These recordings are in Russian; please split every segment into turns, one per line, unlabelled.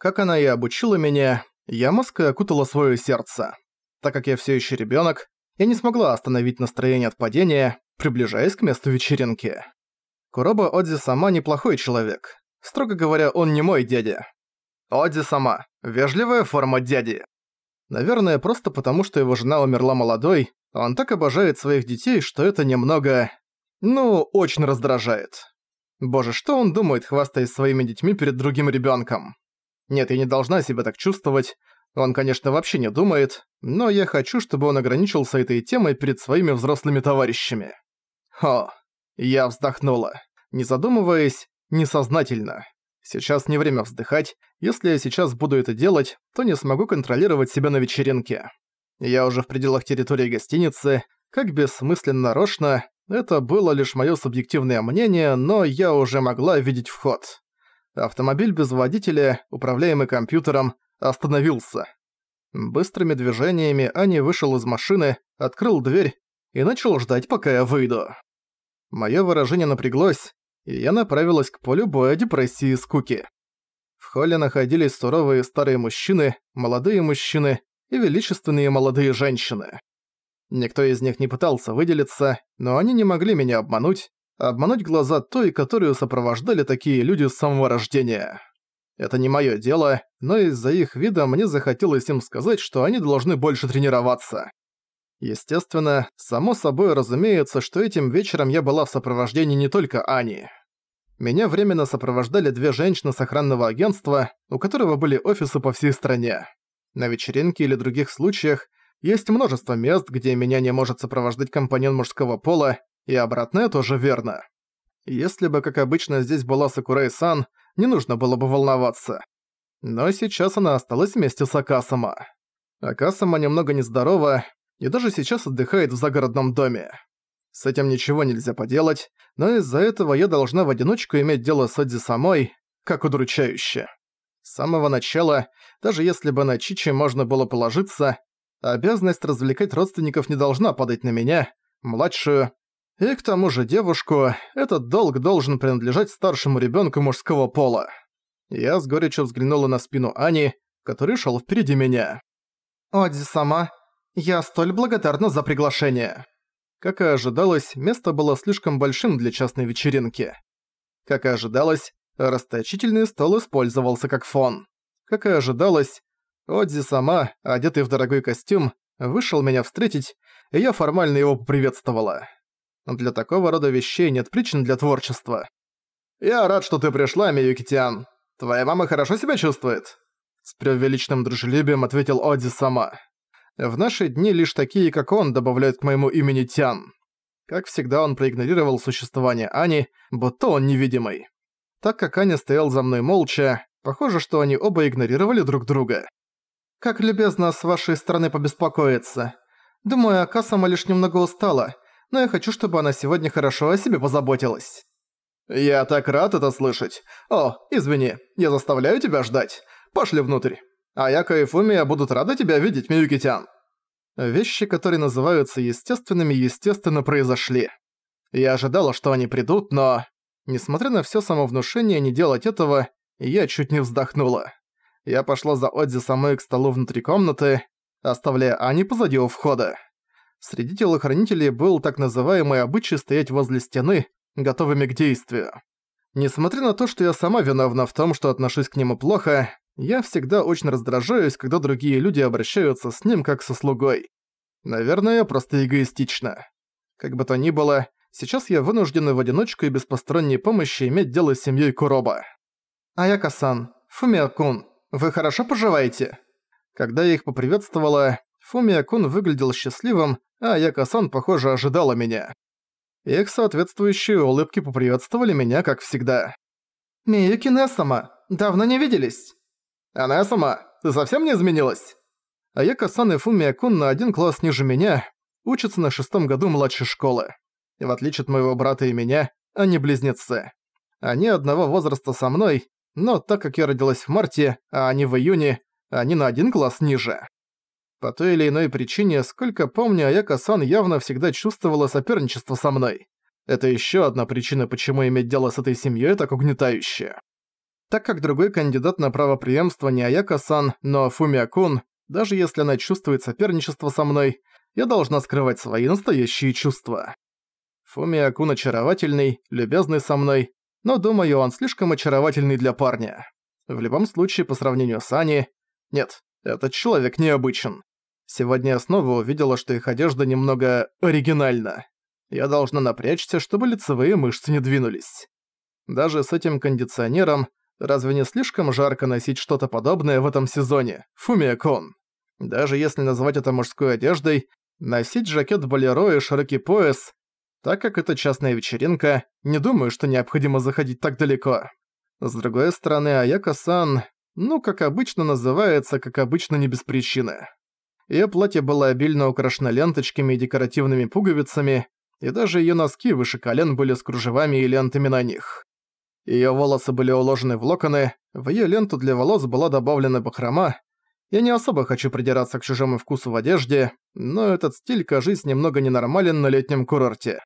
Как она и обучила меня, я маской окутала свое сердце. Так как я все еще ребенок, я не смогла остановить настроение от падения, приближаясь к месту вечеринки. Куроба Одзи сама неплохой человек. Строго говоря, он не мой дядя. Одзи сама. Вежливая форма дяди. Наверное, просто потому, что его жена умерла молодой, он так обожает своих детей, что это немного... Ну, очень раздражает. Боже, что он думает, хвастаясь своими детьми перед другим ребенком? Нет, я не должна себя так чувствовать. Он, конечно, вообще не думает, но я хочу, чтобы он ограничился этой темой перед своими взрослыми товарищами. Хо, я вздохнула, не задумываясь, несознательно. Сейчас не время вздыхать, если я сейчас буду это делать, то не смогу контролировать себя на вечеринке. Я уже в пределах территории гостиницы, как бессмысленно нарочно, это было лишь моё субъективное мнение, но я уже могла видеть вход. Автомобиль без водителя, управляемый компьютером, остановился. Быстрыми движениями Ани вышел из машины, открыл дверь и начал ждать, пока я выйду. Моё выражение напряглось, и я направилась к полю боя депрессии и скуки. В холле находились суровые старые мужчины, молодые мужчины и величественные молодые женщины. Никто из них не пытался выделиться, но они не могли меня обмануть, обмануть глаза той, которую сопровождали такие люди с самого рождения. Это не моё дело, но из-за их вида мне захотелось им сказать, что они должны больше тренироваться. Естественно, само собой разумеется, что этим вечером я была в сопровождении не только Ани. Меня временно сопровождали две женщины с охранного агентства, у которого были офисы по всей стране. На вечеринке или других случаях есть множество мест, где меня не может сопровождать компаньон мужского пола, и обратное тоже верно. Если бы, как обычно, здесь была Сакурай-сан, не нужно было бы волноваться. Но сейчас она осталась вместе с Акасама. Акасама немного нездорова, и даже сейчас отдыхает в загородном доме. С этим ничего нельзя поделать, но из-за этого я должна в одиночку иметь дело с Одзи самой, как удручающе. С самого начала, даже если бы на Чичи можно было положиться, обязанность развлекать родственников не должна падать на меня, младшую, и к тому же девушку, этот долг должен принадлежать старшему ребенку мужского пола. Я с горечью взглянула на спину Ани, который шел впереди меня. «Одзи сама, я столь благодарна за приглашение». Как и ожидалось, место было слишком большим для частной вечеринки. Как и ожидалось, расточительный стол использовался как фон. Как и ожидалось, Одзи сама, одетый в дорогой костюм, вышел меня встретить, и я формально его поприветствовала. Для такого рода вещей нет причин для творчества. «Я рад, что ты пришла, Миюкитян. Твоя мама хорошо себя чувствует?» С преувеличенным дружелюбием ответил Одзи сама. В наши дни лишь такие, как он, добавляют к моему имени Тян. Как всегда, он проигнорировал существование Ани, будто он невидимый. Так как Аня стоял за мной молча, похоже, что они оба игнорировали друг друга. «Как любезно с вашей стороны побеспокоиться. Думаю, Акасама лишь немного устала, но я хочу, чтобы она сегодня хорошо о себе позаботилась». «Я так рад это слышать. О, извини, я заставляю тебя ждать. Пошли внутрь». Аяка и Фумия будут рады тебя видеть, Миюкитян. Вещи, которые называются естественными, естественно произошли. Я ожидала, что они придут, но... Несмотря на всё самовнушение не делать этого, я чуть не вздохнула. Я пошла за Одзи самой к столу внутри комнаты, оставляя Ани позади у входа. Среди телохранителей был так называемый обычай стоять возле стены, готовыми к действию. Несмотря на то, что я сама виновна в том, что отношусь к нему плохо, я всегда очень раздражаюсь, когда другие люди обращаются с ним как со слугой. Наверное, просто эгоистично. Как бы то ни было, сейчас я вынуждена в одиночку и без посторонней помощи иметь дело с семьей Куроба. «Аяка-сан, Фумия-кун, вы хорошо поживаете?» Когда я их поприветствовала, Фумия-кун выглядел счастливым, а Аяка-сан, похоже, ожидала меня. Их соответствующие улыбки поприветствовали меня, как всегда. «Миюки-несама, давно не виделись!» «Она сама, ты совсем не изменилась?» Аяка-сан и Фумия-кун на один класс ниже меня, учатся на шестом году младшей школы. И в отличие от моего брата и меня, они близнецы. Они одного возраста со мной, но так как я родилась в марте, а они в июне, они на один класс ниже. По той или иной причине, сколько помню, Аяка-сан явно всегда чувствовала соперничество со мной. Это еще одна причина, почему иметь дело с этой семьей так угнетающе. Так как другой кандидат на право преемства не Аяка-сан, но Фумия-кун, даже если она чувствует соперничество со мной, я должна скрывать свои настоящие чувства. Фумия-кун очаровательный, любезный со мной, но думаю, он слишком очаровательный для парня. В любом случае, по сравнению с Ани... Нет, этот человек необычен. Сегодня я снова увидела, что их одежда немного оригинальна. Я должна напрячься, чтобы лицевые мышцы не двинулись. Даже с этим кондиционером разве не слишком жарко носить что-то подобное в этом сезоне? Фумия-кон. Даже если назвать это мужской одеждой, носить жакет болеро и широкий пояс, так как это частная вечеринка, не думаю, что необходимо заходить так далеко. С другой стороны, Аяка-сан, ну, как обычно называется, как обычно не без причины. Её платье было обильно украшено ленточками и декоративными пуговицами, и даже её носки выше колен были с кружевами и лентами на них. Её волосы были уложены в локоны, в её ленту для волос была добавлена бахрома. Я не особо хочу придираться к чужому вкусу в одежде, но этот стиль, кажется, немного ненормален на летнем курорте.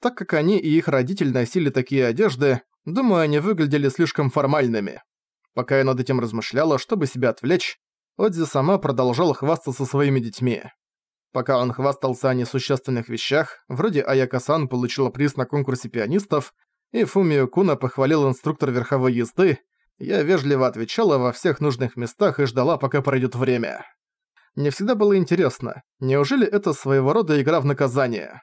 Так как они и их родитель носили такие одежды, думаю, они выглядели слишком формальными. Пока я над этим размышляла, чтобы себя отвлечь, Одзи сама продолжала хвастаться своими детьми. Пока он хвастался о несущественных вещах, вроде Аяка-сан получила приз на конкурсе пианистов, и Фумио Куна похвалил инструктор верховой езды, я вежливо отвечала во всех нужных местах и ждала, пока пройдет время. Мне всегда было интересно, неужели это своего рода игра в наказание?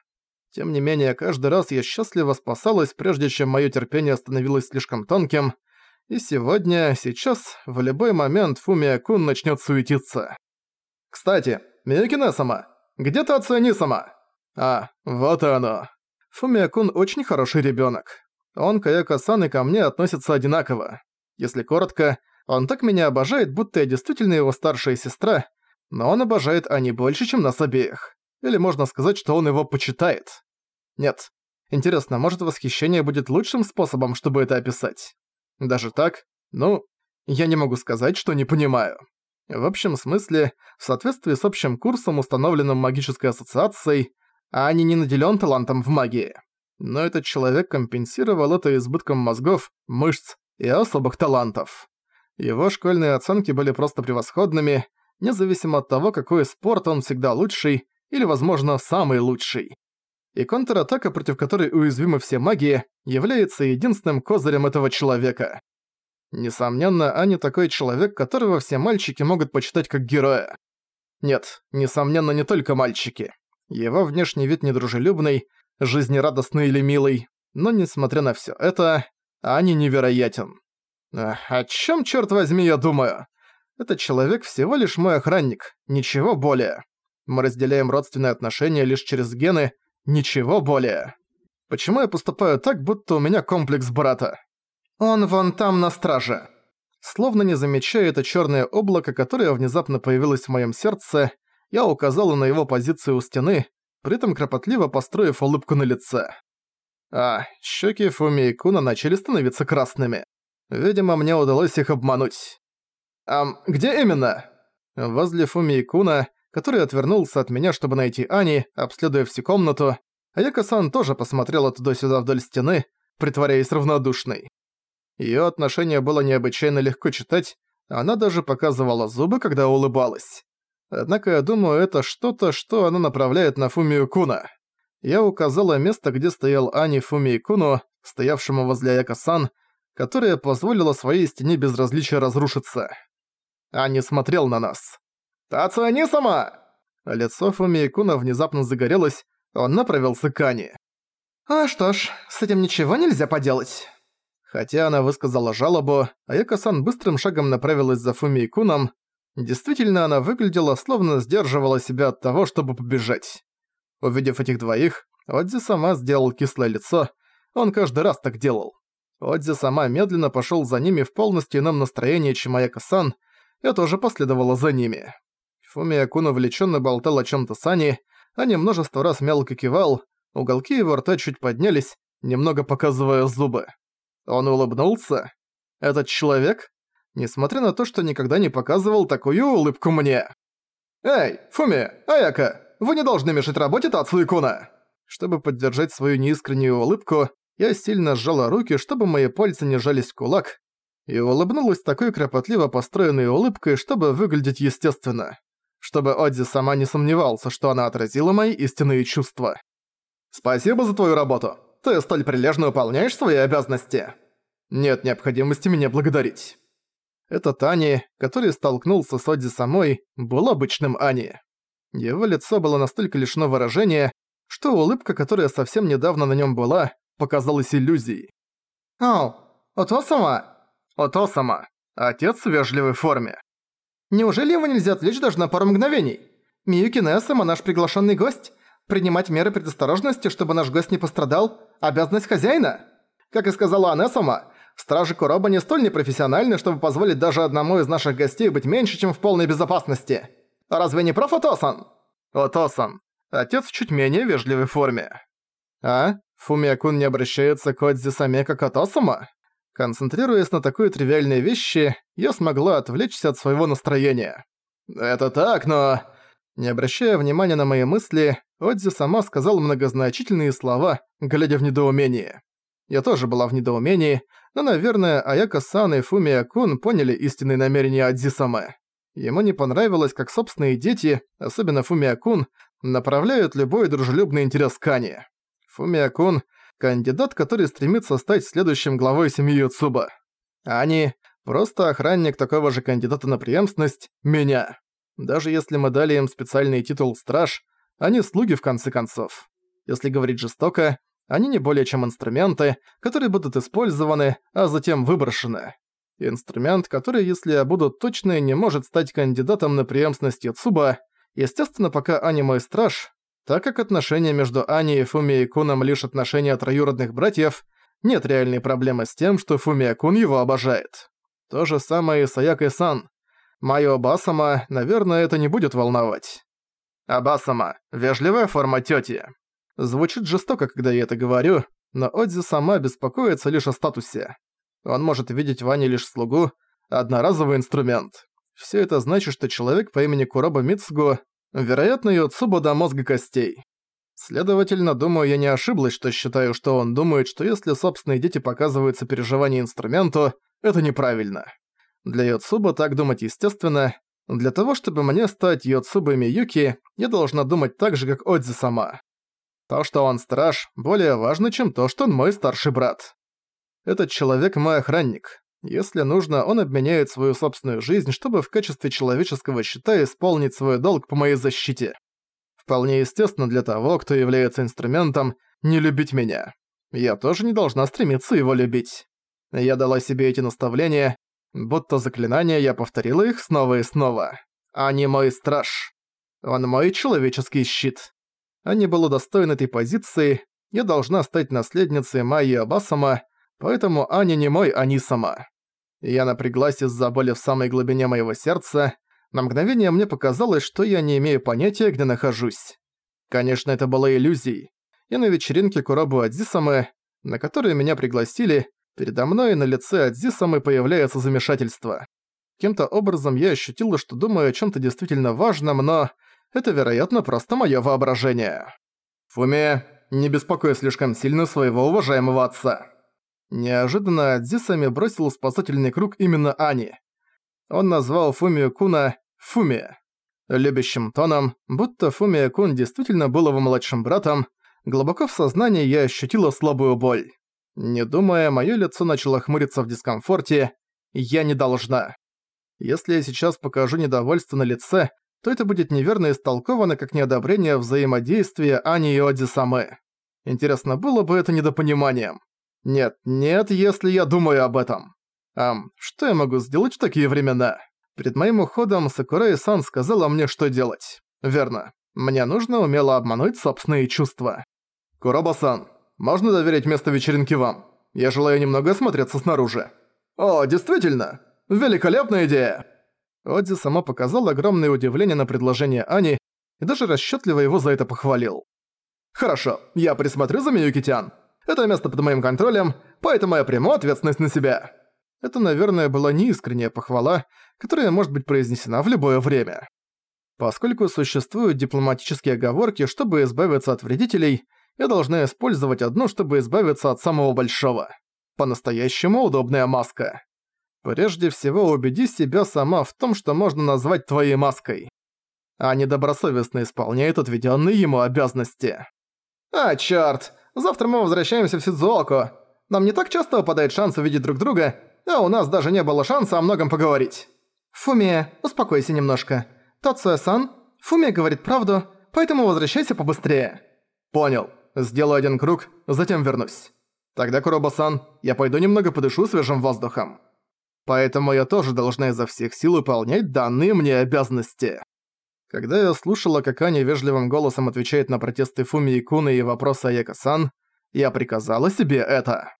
Тем не менее, каждый раз я счастливо спасалась, прежде чем моё терпение становилось слишком тонким, и сегодня, сейчас, в любой момент Фумия-кун начнёт суетиться. «Кстати, Миюкине-сама, где ты оцени сама?» «А, вот и оно. Фумия-кун очень хороший ребёнок. Он к Аяко-сан и ко мне относится одинаково. Если коротко, он так меня обожает, будто я действительно его старшая сестра, но он обожает Ани больше, чем нас обеих. Или можно сказать, что он его почитает. Нет. Интересно, может восхищение будет лучшим способом, чтобы это описать? Даже так? Ну, я не могу сказать, что не понимаю. В общем смысле, в соответствии с общим курсом, установленным магической ассоциацией, Ани не наделен талантом в магии. Но этот человек компенсировал это избытком мозгов, мышц и особых талантов. Его школьные оценки были просто превосходными, независимо от того, какой спорт он всегда лучший, или, возможно, самый лучший. И контратака, против которой уязвимы все маги, является единственным козырем этого человека. Несомненно, Ани такой человек, которого все мальчики могут почитать как героя. Нет, несомненно, не только мальчики. Его внешний вид недружелюбный, жизнерадостный или милый, но несмотря на всё это, Ани невероятен. О чем, черт возьми, я думаю? Этот человек всего лишь мой охранник, ничего более. Мы разделяем родственные отношения лишь через гены, ничего более. Почему я поступаю так, будто у меня комплекс брата? Он вон там на страже. Словно не замечая это черное облако, которое внезапно появилось в моем сердце, я указала на его позицию у стены, при этом кропотливо построив улыбку на лице. А, щеки Фуми и Куна начали становиться красными. Видимо, мне удалось их обмануть. «Ам, где именно?» Возле Фуми и Куна который отвернулся от меня, чтобы найти Ани, обследуя всю комнату, а Яко-сан тоже посмотрела туда-сюда вдоль стены, притворяясь равнодушной. Её отношение было необычайно легко читать, она даже показывала зубы, когда улыбалась. Однако я думаю, это что-то, что она направляет на Фумию Куна. Я указала место, где стоял Ани Фумии Куну, стоявшему возле Яко-сан, которая позволила своей стене безразличия разрушиться. Ани смотрел на нас. «Тацуани сама!» Лицо Фумиекуна внезапно загорелось, он направился к Ане. «А что ж, с этим ничего нельзя поделать». Хотя она высказала жалобу, Аяка-сан быстрым шагом направилась за Фумиекуном. Действительно, она выглядела, словно сдерживала себя от того, чтобы побежать. Увидев этих двоих, Одзи сама сделал кислое лицо, он каждый раз так делал. Одзи сама медленно пошёл за ними в полностью ином настроении, чем Аяка-сан, я тоже последовала за ними. Фумия Кун увлеченно болтал о чем то с Ани, Аня множество раз мелко кивал, уголки его рта чуть поднялись, немного показывая зубы. Он улыбнулся. Этот человек? Несмотря на то, что никогда не показывал такую улыбку мне. «Эй, Фуми, Аяка, вы не должны мешать работе Тацу Куна!» Чтобы поддержать свою неискреннюю улыбку, я сильно сжала руки, чтобы мои пальцы не жались в кулак. и улыбнулась такой кропотливо построенной улыбкой, чтобы выглядеть естественно. Чтобы Одзи сама не сомневался, что она отразила мои истинные чувства. «Спасибо за твою работу. Ты столь прилежно выполняешь свои обязанности. Нет необходимости меня благодарить». Этот Ани, который столкнулся с Одзи самой, был обычным Ани. Его лицо было настолько лишено выражения, что улыбка, которая совсем недавно на нем была, показалась иллюзией. «Ау, Ото-сама?» «Ото-сама. Отец в вежливой форме». «Неужели его нельзя отвлечь даже на пару мгновений? Миюки Несама наш приглашенный гость. Принимать меры предосторожности, чтобы наш гость не пострадал – обязанность хозяина. Как и сказала Анесама, стражи Куроба не столь непрофессиональны, чтобы позволить даже одному из наших гостей быть меньше, чем в полной безопасности. Разве не прав Отосан?» «Отосан. Отец в чуть менее вежливой форме». «А? Фумиакун не обращается к Одзи Саме как Отосама?» Концентрируясь на такой тривиальной вещи, я смогла отвлечься от своего настроения. «Это так, но...» Не обращая внимания на мои мысли, Одзи сама сказала многозначительные слова, глядя в недоумение. Я тоже была в недоумении, но, наверное, Аяка-сан и Фумия-кун поняли истинные намерения Адзи-сама. Ему не понравилось, как собственные дети, особенно Фумия-кун, направляют любой дружелюбный интерес к Ане. Фумия-кун – кандидат, который стремится стать следующим главой семьи Юцуба. Ани – просто охранник такого же кандидата на преемственность – меня. Даже если мы дали им специальный титул «Страж», они слуги в конце концов. Если говорить жестоко, они не более чем инструменты, которые будут использованы, а затем выброшены. Инструмент, который, если я буду точный, не может стать кандидатом на преемственность Яцуба, естественно, пока Ани мой страж, так как отношения между Ани и Фумией Куном лишь отношения троюродных братьев, нет реальной проблемы с тем, что Фумия Кун его обожает. То же самое и с Аякой-сан. Майо Басама, наверное, это не будет волновать. Абасама – вежливая форма тёти. Звучит жестоко, когда я это говорю, но Одзи сама беспокоится лишь о статусе. Он может видеть в Ане лишь слугу, одноразовый инструмент. Всё это значит, что человек по имени Куроба Мицугу Вероятно, Йоцуба до мозга костей. Следовательно, думаю, я не ошиблась, что считаю, что он думает, что если собственные дети показывают сопереживание инструменту, это неправильно. Для Йоцуба так думать естественно. Для того, чтобы мне стать Йоцубой Миюки, я должна думать так же, как Одзи сама. То, что он страж, более важно, чем то, что он мой старший брат. Этот человек мой охранник. Если нужно, он обменяет свою собственную жизнь, чтобы в качестве человеческого щита исполнить свой долг по моей защите. Вполне естественно для того, кто является инструментом, не любить меня. Я тоже не должна стремиться его любить. Я дала себе эти наставления, будто заклинания я повторила их снова и снова. Они мой страж. Он мой человеческий щит. Они были достойны этой позиции, я должна стать наследницей Майи Абасама, поэтому Аня не мой Ани сама. Я напряглась из-за боли в самой глубине моего сердца. На мгновение мне показалось, что я не имею понятия, где нахожусь. Конечно, это была иллюзией. Я на вечеринке Куробу Адзисамы, на которую меня пригласили, передо мной на лице Адзисамы появляется замешательство. Каким-то образом я ощутила, что думаю о чем то действительно важном, но это, вероятно, просто мое воображение. Фуми, не беспокой слишком сильно своего уважаемого отца. Неожиданно Дзисами бросил спасательный круг именно Ани. Он назвал Фумию Куна Фумия. Любящим тоном, будто Фумия Кун действительно был его младшим братом, глубоко в сознании я ощутила слабую боль. Не думая, моё лицо начало хмуриться в дискомфорте. Я не должна. Если я сейчас покажу недовольство на лице, то это будет неверно истолковано как неодобрение взаимодействия Ани и Оди. Интересно, было бы это недопониманием. Нет, нет, если я думаю об этом. Ам, что я могу сделать в такие времена? Перед моим уходом Сакурай-сан сказала мне, что делать. Верно. Мне нужно умело обмануть собственные чувства. Куроба-сан, можно доверить место вечеринки вам? Я желаю немного осмотреться снаружи. О, действительно! Великолепная идея! Одзи сама показала огромное удивление на предложение Ани и даже расчетливо его за это похвалил. «Хорошо, я присмотрю за Миюкитян. Это место под моим контролем, поэтому я приму ответственность на себя». Это, наверное, была неискренняя похвала, которая может быть произнесена в любое время. Поскольку существуют дипломатические оговорки, чтобы избавиться от вредителей, я должна использовать одну, чтобы избавиться от самого большого. По-настоящему удобная маска. Прежде всего убеди себя сама в том, что можно назвать твоей маской. А недобросовестно исполняет отведенные ему обязанности. «А, чёрт! Завтра мы возвращаемся в Сидзуоку. Нам не так часто выпадает шанс увидеть друг друга, а у нас даже не было шанса о многом поговорить. Фумия, успокойся немножко. Тацуя-сан, Фумия говорит правду, поэтому возвращайся побыстрее. Понял. Сделаю один круг, затем вернусь. Тогда, Куроба-сан, я пойду немного подышу свежим воздухом. Поэтому я тоже должна изо всех сил выполнять данные мне обязанности. Когда я слушала, как Аня вежливым голосом отвечает на протесты Фуми и Куны и вопросы Аяка-сан, я приказала себе это.